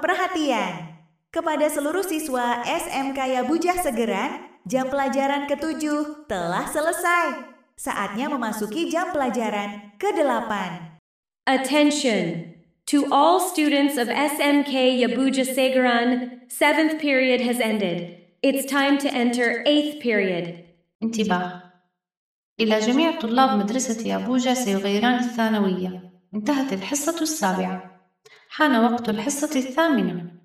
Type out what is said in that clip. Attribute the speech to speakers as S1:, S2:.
S1: perhatian. Kepada seluruh siswa SMK Yabujah Segeran, jam pelajaran ketujuh telah selesai. Saatnya memasuki jam pelajaran ke-8.
S2: Attention! To all students of SMK Yabuja Segaran, seventh period has ended. It's time to enter eighth period.
S3: انتباه إلى جميع طلاب مدرسة يابوجا سيغيران الثانوية انتهت الحصة السابعة حان وقت الحصة الثامنة.